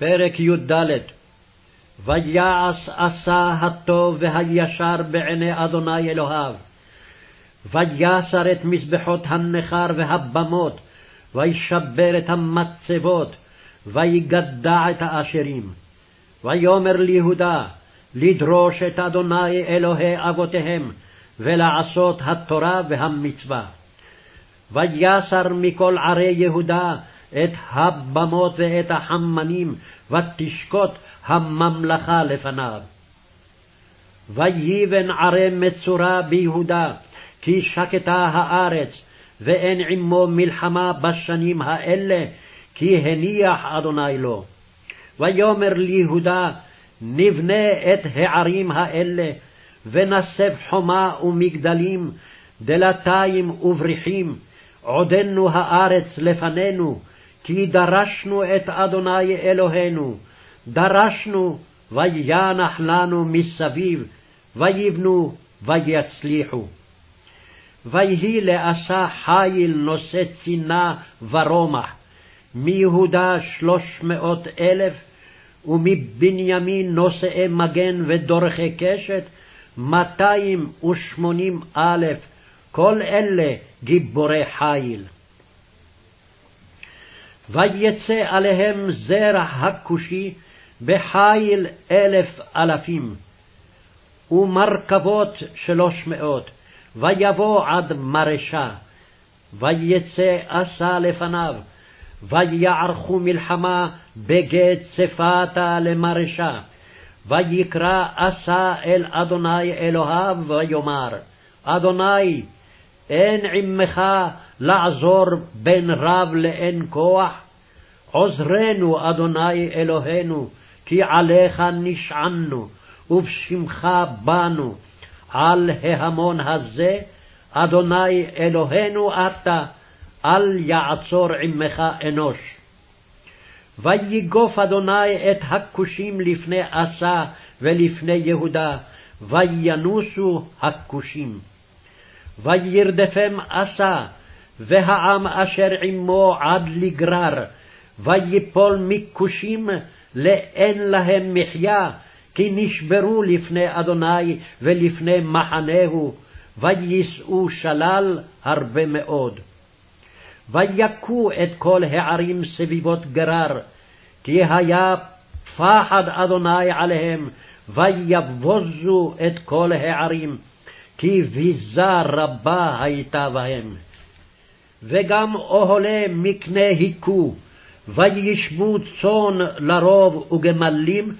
פרק י"ד ויעש עשה הטוב והישר בעיני אדוני אלוהיו. ויסר את מזבחות הנכר והבמות, וישבר את המצבות, ויגדע את האשרים. ויאמר ליהודה, לדרוש את אדוני אלוהי אבותיהם, ולעשות התורה והמצווה. ויסר מכל ערי יהודה את הבמות ואת החמנים, ותשקוט הממלכה לפניו. ויבן ערי מצורע ביהודה, כי שקטה הארץ, ואין עמו מלחמה בשנים האלה, כי הניח אדוני לו. ויאמר ליהודה, נבנה את הערים האלה, ונסב חומה ומגדלים, דלתיים ובריחים, עודנו הארץ לפנינו, כי דרשנו את אדוני אלוהינו, דרשנו וינח לנו מסביב, ויבנו ויצליחו. ויהי לעשה חיל נושא צינה ורומח, מיהודה שלוש מאות אלף, ומבנימין נושאי מגן ודורכי קשת, מאתיים ושמונים אלף, כל אלה גיבורי חיל. ויצא עליהם זרע הכושי בחיל אלף אלפים, ומרכבות שלוש מאות, ויבוא עד מרשה, ויצא עשה לפניו, ויערכו מלחמה בגט צפתה למרשה, ויקרא עשה אל אדוני אלוהיו, ויאמר, אדוני, אין עמך לעזור בין רב לאין כוח? עוזרנו, אדוני אלוהינו, כי עליך נשענו, ובשמך באנו. על ההמון הזה, אדוני אלוהינו אתה, אל יעצור עמך אנוש. ויגוף אדוני את הכושים לפני עשה ולפני יהודה, וינוסו הכושים. וירדפם עשה, והעם אשר עמו עד לגרר, ויפול מכושים לאין להם מחיה, כי נשברו לפני אדוני ולפני מחנהו, ויישאו שלל הרבה מאוד. ויכו את כל הערים סביבות גרר, כי היה פחד אדוני עליהם, ויבוזו את כל הערים, כי ביזה רבה הייתה בהם. וגם אוהלי מקנה היכו, וישבו צאן לרוב וגמלים,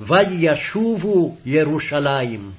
וישובו ירושלים.